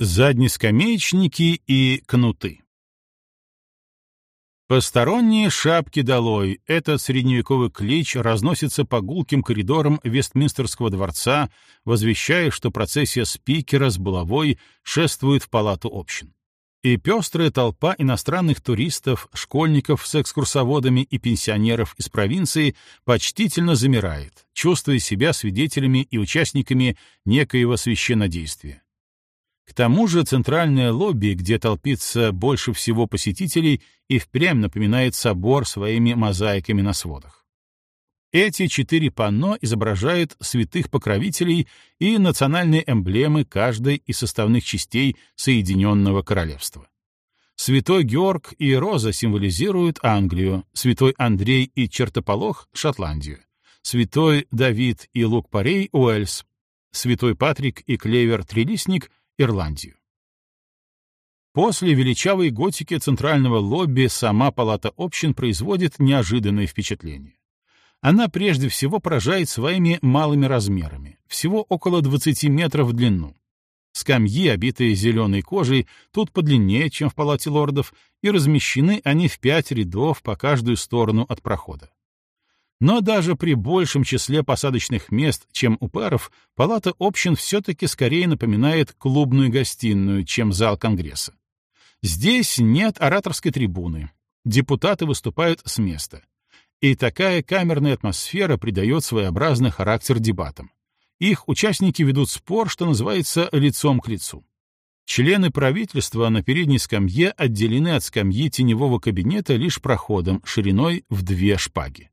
Заднескамеечники и кнуты Посторонние шапки долой. Этот средневековый клич разносится по гулким коридорам Вестминстерского дворца, возвещая, что процессия спикера с булавой шествует в палату общин. И пестрая толпа иностранных туристов, школьников с экскурсоводами и пенсионеров из провинции почтительно замирает, чувствуя себя свидетелями и участниками некоего священнодействия. К тому же центральное лобби, где толпится больше всего посетителей, и впрямь напоминает собор своими мозаиками на сводах. Эти четыре панно изображают святых покровителей и национальные эмблемы каждой из составных частей Соединенного Королевства. Святой Георг и Роза символизируют Англию, святой Андрей и Чертополох — Шотландию, святой Давид и Лук-Парей — Уэльс, святой Патрик и Клевер-Трилистник — Ирландию. После величавой готики центрального лобби сама палата общин производит неожиданное впечатление. Она прежде всего поражает своими малыми размерами, всего около 20 метров в длину. Скамьи, обитые зеленой кожей, тут подлиннее, чем в палате лордов, и размещены они в пять рядов по каждую сторону от прохода. Но даже при большем числе посадочных мест, чем у паров, палата общин все-таки скорее напоминает клубную гостиную, чем зал Конгресса. Здесь нет ораторской трибуны. Депутаты выступают с места. И такая камерная атмосфера придает своеобразный характер дебатам. Их участники ведут спор, что называется, лицом к лицу. Члены правительства на передней скамье отделены от скамьи теневого кабинета лишь проходом шириной в две шпаги.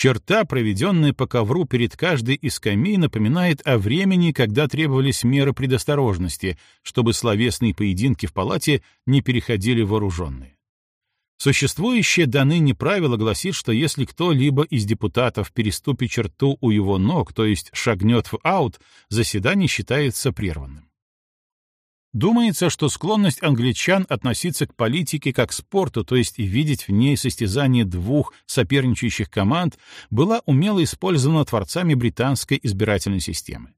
Черта, проведенная по ковру перед каждой из скамей, напоминает о времени, когда требовались меры предосторожности, чтобы словесные поединки в палате не переходили вооруженные. Существующее до ныне правило гласит, что если кто-либо из депутатов переступит черту у его ног, то есть шагнет в аут, заседание считается прерванным. Думается, что склонность англичан относиться к политике как к спорту, то есть видеть в ней состязание двух соперничающих команд, была умело использована творцами британской избирательной системы.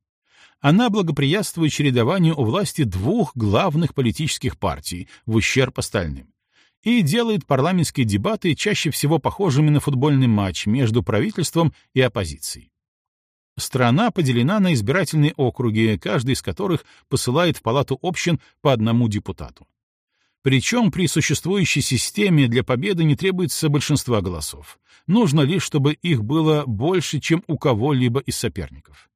Она благоприятствует чередованию у власти двух главных политических партий в ущерб остальным и делает парламентские дебаты чаще всего похожими на футбольный матч между правительством и оппозицией. Страна поделена на избирательные округи, каждый из которых посылает в палату общин по одному депутату. Причем при существующей системе для победы не требуется большинства голосов. Нужно лишь, чтобы их было больше, чем у кого-либо из соперников.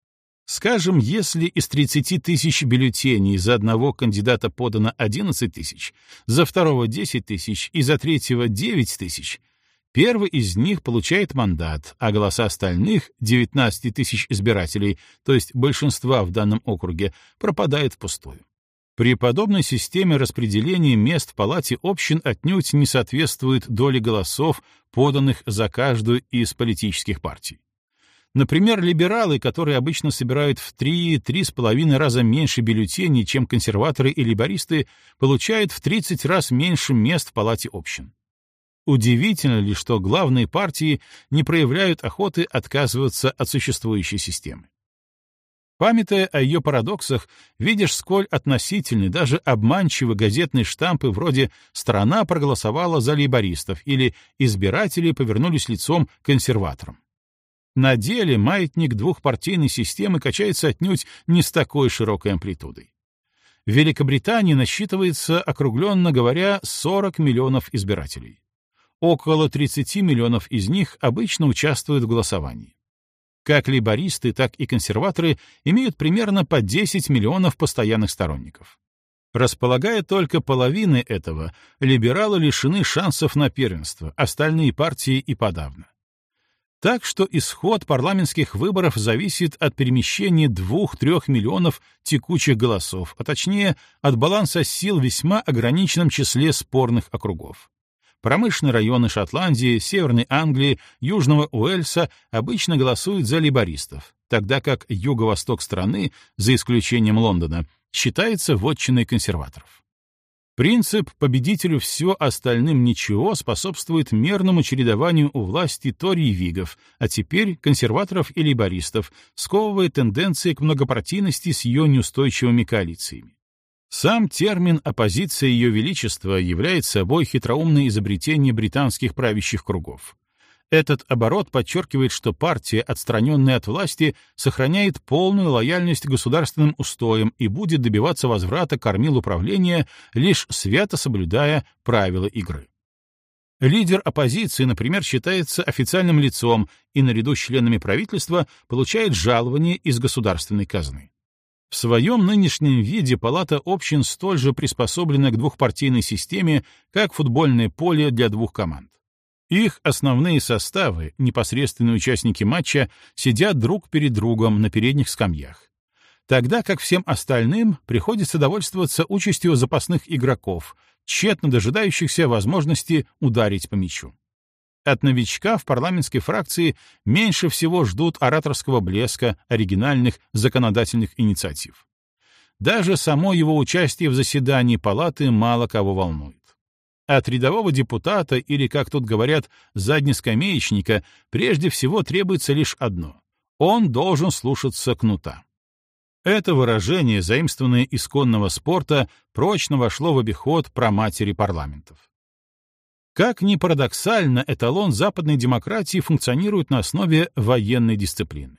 Скажем, если из 30 тысяч бюллетеней за одного кандидата подано 11 тысяч, за второго 10 тысяч и за третьего 9 тысяч — Первый из них получает мандат, а голоса остальных, 19 тысяч избирателей, то есть большинства в данном округе, пропадают впустую. При подобной системе распределения мест в палате общин отнюдь не соответствует доли голосов, поданных за каждую из политических партий. Например, либералы, которые обычно собирают в 3-3,5 раза меньше бюллетеней, чем консерваторы и либористы, получают в 30 раз меньше мест в палате общин. Удивительно ли, что главные партии не проявляют охоты отказываться от существующей системы? Памятая о ее парадоксах, видишь, сколь относительны, даже обманчивы газетные штампы вроде «Страна проголосовала за лейбористов» или «Избиратели повернулись лицом к консерваторам». На деле маятник двухпартийной системы качается отнюдь не с такой широкой амплитудой. В Великобритании насчитывается, округленно говоря, 40 миллионов избирателей. Около 30 миллионов из них обычно участвуют в голосовании. Как лейбористы, так и консерваторы имеют примерно по 10 миллионов постоянных сторонников. Располагая только половиной этого, либералы лишены шансов на первенство, остальные партии и подавно. Так что исход парламентских выборов зависит от перемещения 2-3 миллионов текучих голосов, а точнее от баланса сил в весьма ограниченном числе спорных округов. Промышленные районы Шотландии, Северной Англии, Южного Уэльса обычно голосуют за либористов, тогда как юго-восток страны, за исключением Лондона, считается вотчиной консерваторов. Принцип «победителю все, остальным ничего» способствует мерному чередованию у власти Тори и Вигов, а теперь консерваторов и либористов, сковывая тенденции к многопартийности с ее неустойчивыми коалициями. Сам термин «оппозиция Ее Величества» является собой хитроумное изобретение британских правящих кругов. Этот оборот подчеркивает, что партия, отстраненная от власти, сохраняет полную лояльность государственным устоям и будет добиваться возврата кормил управления, лишь свято соблюдая правила игры. Лидер оппозиции, например, считается официальным лицом и наряду с членами правительства получает жалование из государственной казны. В своем нынешнем виде Палата общин столь же приспособлена к двухпартийной системе, как футбольное поле для двух команд. Их основные составы, непосредственные участники матча, сидят друг перед другом на передних скамьях. Тогда как всем остальным приходится довольствоваться участью запасных игроков, тщетно дожидающихся возможности ударить по мячу. От новичка в парламентской фракции меньше всего ждут ораторского блеска, оригинальных законодательных инициатив. Даже само его участие в заседании палаты мало кого волнует. От рядового депутата или, как тут говорят, заднескамеечника прежде всего требуется лишь одно — он должен слушаться кнута. Это выражение, заимствованное из конного спорта, прочно вошло в обиход про матери парламентов. Как ни парадоксально, эталон западной демократии функционирует на основе военной дисциплины.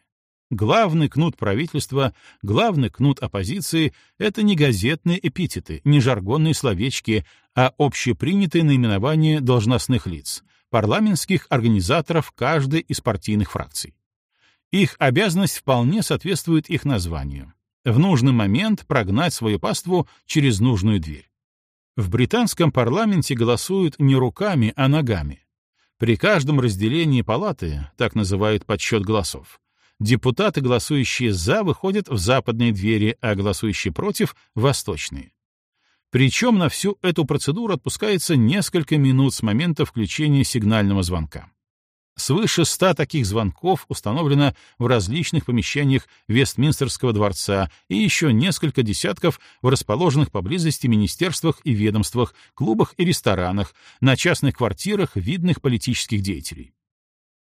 Главный кнут правительства, главный кнут оппозиции — это не газетные эпитеты, не жаргонные словечки, а общепринятые наименования должностных лиц, парламентских организаторов каждой из партийных фракций. Их обязанность вполне соответствует их названию. В нужный момент прогнать свою паству через нужную дверь. В британском парламенте голосуют не руками, а ногами. При каждом разделении палаты, так называют подсчет голосов, депутаты, голосующие «за», выходят в западные двери, а голосующие «против» — восточные. Причем на всю эту процедуру отпускается несколько минут с момента включения сигнального звонка. Свыше ста таких звонков установлено в различных помещениях Вестминстерского дворца и еще несколько десятков в расположенных поблизости министерствах и ведомствах, клубах и ресторанах, на частных квартирах видных политических деятелей.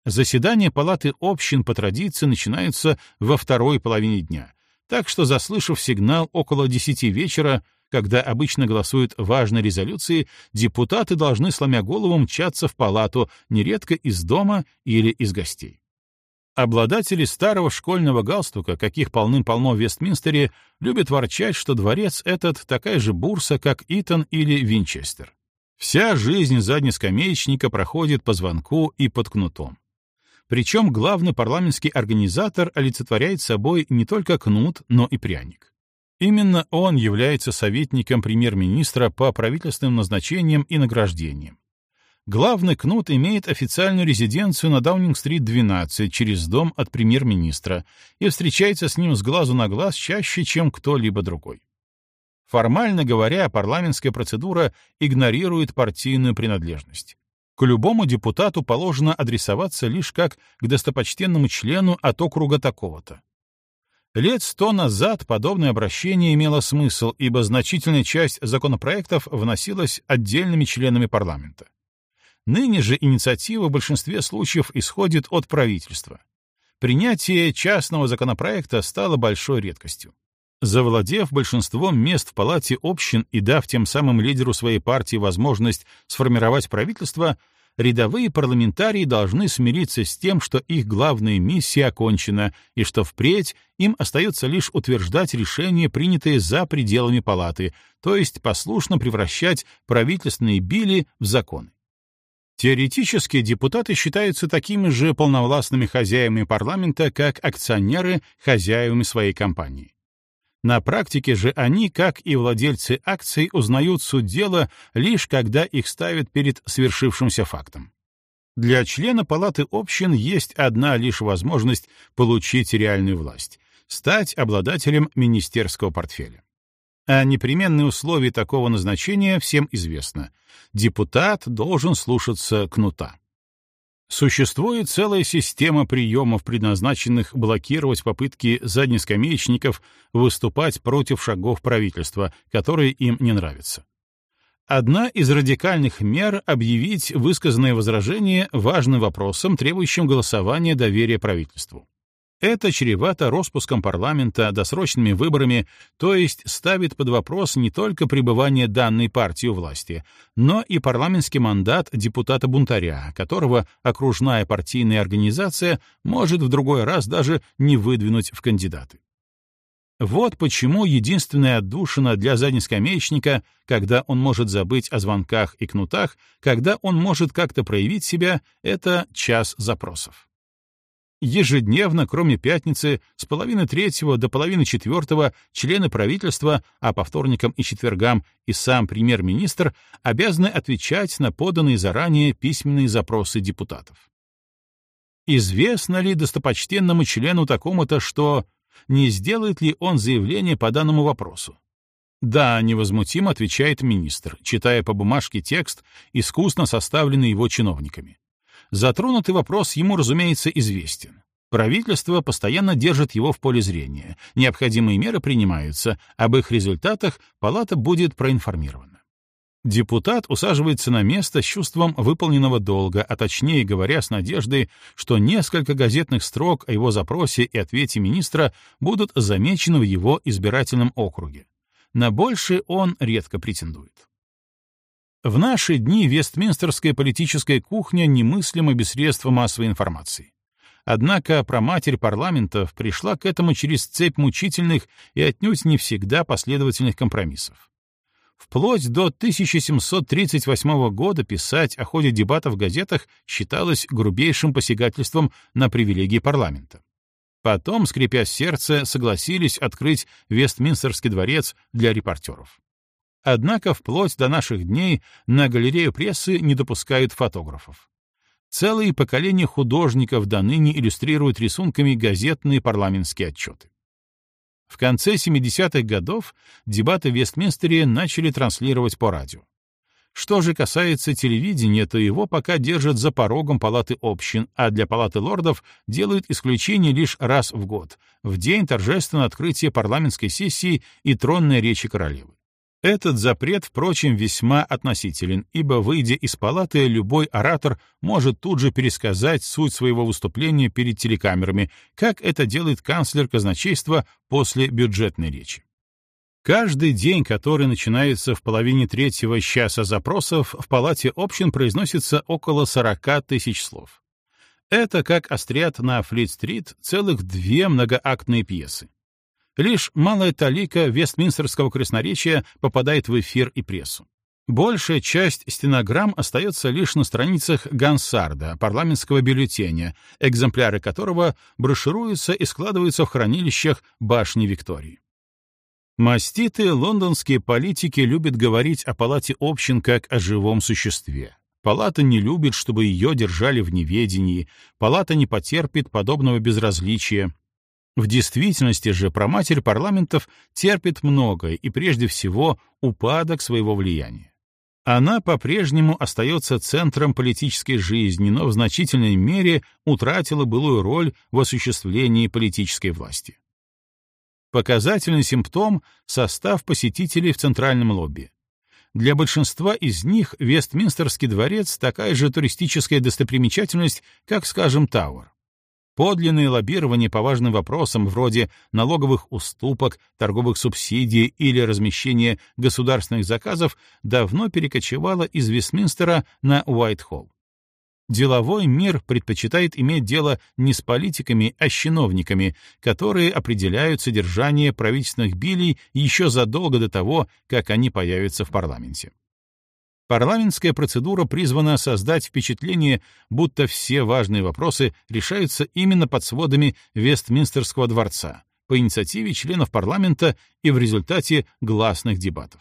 Заседания палаты общин по традиции начинаются во второй половине дня, так что, заслышав сигнал около десяти вечера, когда обычно голосуют важные резолюции, депутаты должны, сломя голову, мчаться в палату, нередко из дома или из гостей. Обладатели старого школьного галстука, каких полным-полно в Вестминстере, любят ворчать, что дворец этот такая же бурса, как Итон или Винчестер. Вся жизнь заднескамеечника проходит по звонку и под кнутом. Причем главный парламентский организатор олицетворяет собой не только кнут, но и пряник. Именно он является советником премьер-министра по правительственным назначениям и награждениям. Главный кнут имеет официальную резиденцию на Даунинг-стрит 12 через дом от премьер-министра и встречается с ним с глазу на глаз чаще, чем кто-либо другой. Формально говоря, парламентская процедура игнорирует партийную принадлежность. К любому депутату положено адресоваться лишь как к достопочтенному члену от округа такого-то. Лет сто назад подобное обращение имело смысл, ибо значительная часть законопроектов вносилась отдельными членами парламента. Ныне же инициатива в большинстве случаев исходит от правительства. Принятие частного законопроекта стало большой редкостью. Завладев большинством мест в Палате общин и дав тем самым лидеру своей партии возможность сформировать правительство, рядовые парламентарии должны смириться с тем, что их главная миссия окончена и что впредь им остается лишь утверждать решения, принятые за пределами Палаты, то есть послушно превращать правительственные били в законы. Теоретически депутаты считаются такими же полновластными хозяевами парламента, как акционеры хозяевами своей компании. На практике же они, как и владельцы акций, узнают суть дела лишь когда их ставят перед свершившимся фактом. Для члена палаты общин есть одна лишь возможность получить реальную власть — стать обладателем министерского портфеля. А непременные условия такого назначения всем известно. Депутат должен слушаться кнута. Существует целая система приемов, предназначенных блокировать попытки заднескамеечников выступать против шагов правительства, которые им не нравятся. Одна из радикальных мер — объявить высказанное возражение важным вопросом, требующим голосования доверия правительству. Это чревато распуском парламента, досрочными выборами, то есть ставит под вопрос не только пребывание данной партии у власти, но и парламентский мандат депутата-бунтаря, которого окружная партийная организация может в другой раз даже не выдвинуть в кандидаты. Вот почему единственная отдушина для заднескамеечника, когда он может забыть о звонках и кнутах, когда он может как-то проявить себя, это час запросов. Ежедневно, кроме пятницы, с половины третьего до половины четвертого члены правительства, а по вторникам и четвергам и сам премьер-министр обязаны отвечать на поданные заранее письменные запросы депутатов. Известно ли достопочтенному члену такому-то, что не сделает ли он заявление по данному вопросу? Да, невозмутимо отвечает министр, читая по бумажке текст, искусно составленный его чиновниками. Затронутый вопрос ему, разумеется, известен. Правительство постоянно держит его в поле зрения, необходимые меры принимаются, об их результатах палата будет проинформирована. Депутат усаживается на место с чувством выполненного долга, а точнее говоря, с надеждой, что несколько газетных строк о его запросе и ответе министра будут замечены в его избирательном округе. На больше он редко претендует. В наши дни вестминстерская политическая кухня немыслима без средств массовой информации. Однако проматерь парламентов пришла к этому через цепь мучительных и отнюдь не всегда последовательных компромиссов. Вплоть до 1738 года писать о ходе дебатов в газетах считалось грубейшим посягательством на привилегии парламента. Потом, скрипя сердце, согласились открыть Вестминстерский дворец для репортеров. Однако вплоть до наших дней на галерею прессы не допускают фотографов. Целые поколения художников до ныне иллюстрируют рисунками газетные парламентские отчеты. В конце 70-х годов дебаты в Вестминстере начали транслировать по радио. Что же касается телевидения, то его пока держат за порогом палаты общин, а для палаты лордов делают исключение лишь раз в год, в день торжественного открытия парламентской сессии и тронной речи королевы. Этот запрет, впрочем, весьма относителен, ибо, выйдя из палаты, любой оратор может тут же пересказать суть своего выступления перед телекамерами, как это делает канцлер казначейства после бюджетной речи. Каждый день, который начинается в половине третьего часа запросов, в палате общин произносится около 40 тысяч слов. Это, как острят на Флит-стрит, целых две многоактные пьесы. Лишь малая талика вестминстерского красноречия попадает в эфир и прессу. Большая часть стенограмм остается лишь на страницах Гансарда, парламентского бюллетеня, экземпляры которого брошируются и складываются в хранилищах башни Виктории. Маститые лондонские политики любят говорить о палате общин как о живом существе. Палата не любит, чтобы ее держали в неведении, палата не потерпит подобного безразличия, в действительности же проматерь парламентов терпит многое и прежде всего упадок своего влияния. Она по-прежнему остается центром политической жизни, но в значительной мере утратила былую роль в осуществлении политической власти. Показательный симптом — состав посетителей в центральном лобби. Для большинства из них Вестминстерский дворец — такая же туристическая достопримечательность, как, скажем, Тауэр. Подлинное лоббирование по важным вопросам вроде налоговых уступок, торговых субсидий или размещения государственных заказов давно перекочевало из Вестминстера на Уайтхолл. Деловой мир предпочитает иметь дело не с политиками, а с чиновниками, которые определяют содержание правительственных билей еще задолго до того, как они появятся в парламенте. Парламентская процедура призвана создать впечатление, будто все важные вопросы решаются именно под сводами Вестминстерского дворца по инициативе членов парламента и в результате гласных дебатов.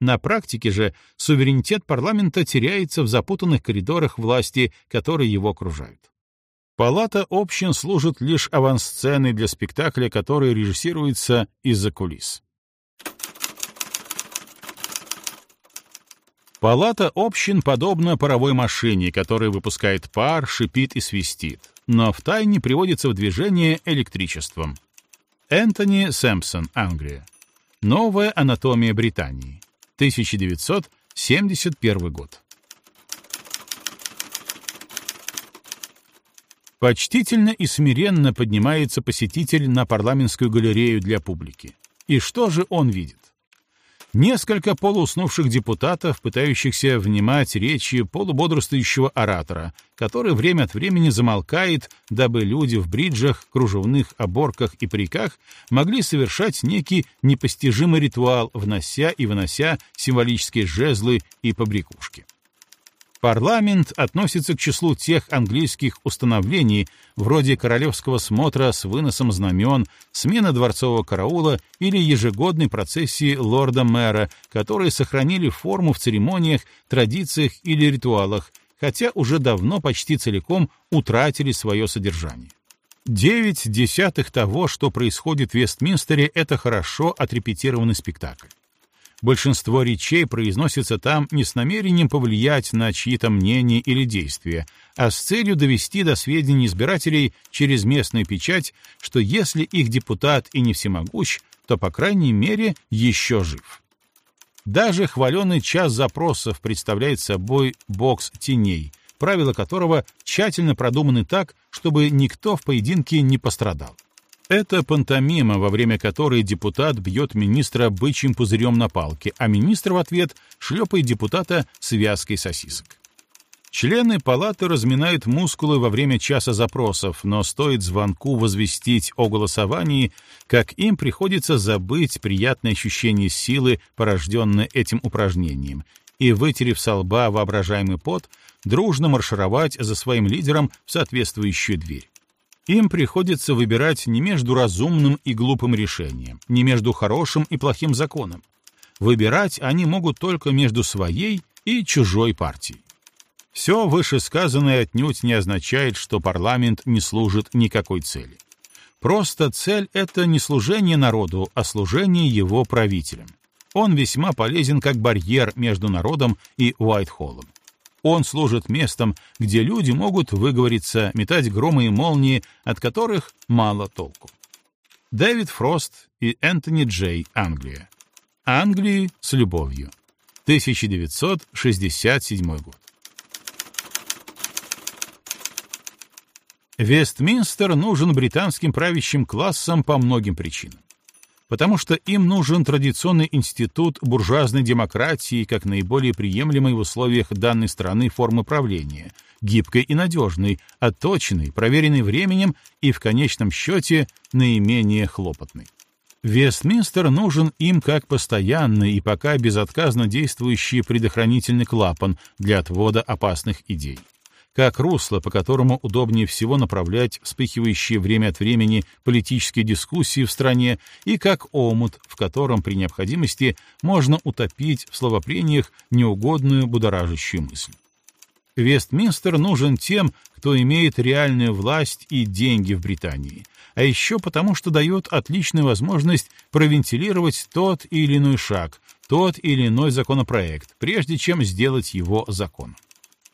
На практике же суверенитет парламента теряется в запутанных коридорах власти, которые его окружают. Палата общин служит лишь авансценой для спектакля, который режиссируется из-за кулис. Палата общин подобна паровой машине, которая выпускает пар, шипит и свистит, но втайне приводится в движение электричеством. Энтони Сэмпсон, Англия. Новая анатомия Британии. 1971 год. Почтительно и смиренно поднимается посетитель на парламентскую галерею для публики. И что же он видит? Несколько полууснувших депутатов, пытающихся внимать речи полубодрствующего оратора, который время от времени замолкает, дабы люди в бриджах, кружевных оборках и париках могли совершать некий непостижимый ритуал, внося и вынося символические жезлы и побрякушки. Парламент относится к числу тех английских установлений, вроде королевского смотра с выносом знамен, смена дворцового караула или ежегодной процессии лорда-мэра, которые сохранили форму в церемониях, традициях или ритуалах, хотя уже давно почти целиком утратили свое содержание. Девять десятых того, что происходит в Вестминстере, это хорошо отрепетированный спектакль. Большинство речей произносится там не с намерением повлиять на чьи-то мнения или действия, а с целью довести до сведения избирателей через местную печать, что если их депутат и не всемогущ, то, по крайней мере, еще жив. Даже хваленый час запросов представляет собой бокс теней, правила которого тщательно продуманы так, чтобы никто в поединке не пострадал. Это пантомима, во время которой депутат бьет министра бычьим пузырем на палке, а министр в ответ шлепает депутата связкой сосисок. Члены палаты разминают мускулы во время часа запросов, но стоит звонку возвестить о голосовании, как им приходится забыть приятное ощущение силы, порожденное этим упражнением, и, вытерев со лба воображаемый пот, дружно маршировать за своим лидером в соответствующую дверь. Им приходится выбирать не между разумным и глупым решением, не между хорошим и плохим законом. Выбирать они могут только между своей и чужой партией. Все вышесказанное отнюдь не означает, что парламент не служит никакой цели. Просто цель — это не служение народу, а служение его правителям. Он весьма полезен как барьер между народом и Уайтхоллом. Он служит местом, где люди могут выговориться, метать громы и молнии, от которых мало толку. Дэвид Фрост и Энтони Джей, Англия. Англии с любовью. 1967 год. Вестминстер нужен британским правящим классам по многим причинам потому что им нужен традиционный институт буржуазной демократии как наиболее приемлемой в условиях данной страны формы правления, гибкой и надежной, отточенной, проверенной временем и, в конечном счете, наименее хлопотной. Вестминстер нужен им как постоянный и пока безотказно действующий предохранительный клапан для отвода опасных идей как русло, по которому удобнее всего направлять вспыхивающие время от времени политические дискуссии в стране, и как омут, в котором при необходимости можно утопить в словопрениях неугодную будоражащую мысль. Вестминстер нужен тем, кто имеет реальную власть и деньги в Британии, а еще потому, что дает отличную возможность провентилировать тот или иной шаг, тот или иной законопроект, прежде чем сделать его законом.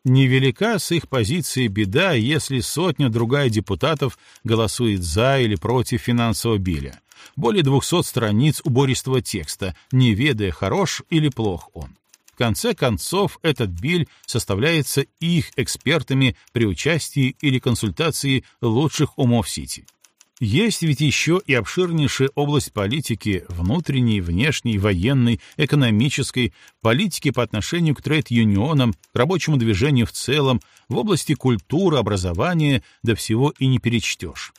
Невелика с их позиции беда, если сотня-другая депутатов голосует за или против финансового биля. Более 200 страниц убористого текста, не ведая, хорош или плох он. В конце концов, этот биль составляется их экспертами при участии или консультации лучших умов Сити. Есть ведь еще и обширнейшая область политики, внутренней, внешней, военной, экономической, политики по отношению к трейд-юнионам, к рабочему движению в целом, в области культуры, образования, да всего и не перечтешь.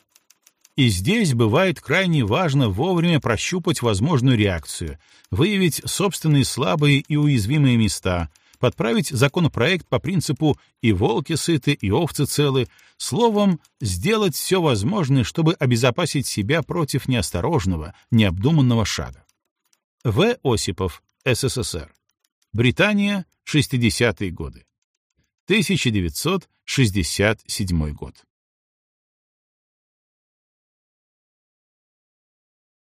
И здесь бывает крайне важно вовремя прощупать возможную реакцию, выявить собственные слабые и уязвимые места — подправить законопроект по принципу «и волки сыты, и овцы целы», словом, сделать все возможное, чтобы обезопасить себя против неосторожного, необдуманного шага. В. Осипов, СССР. Британия, 60-е годы. 1967 год.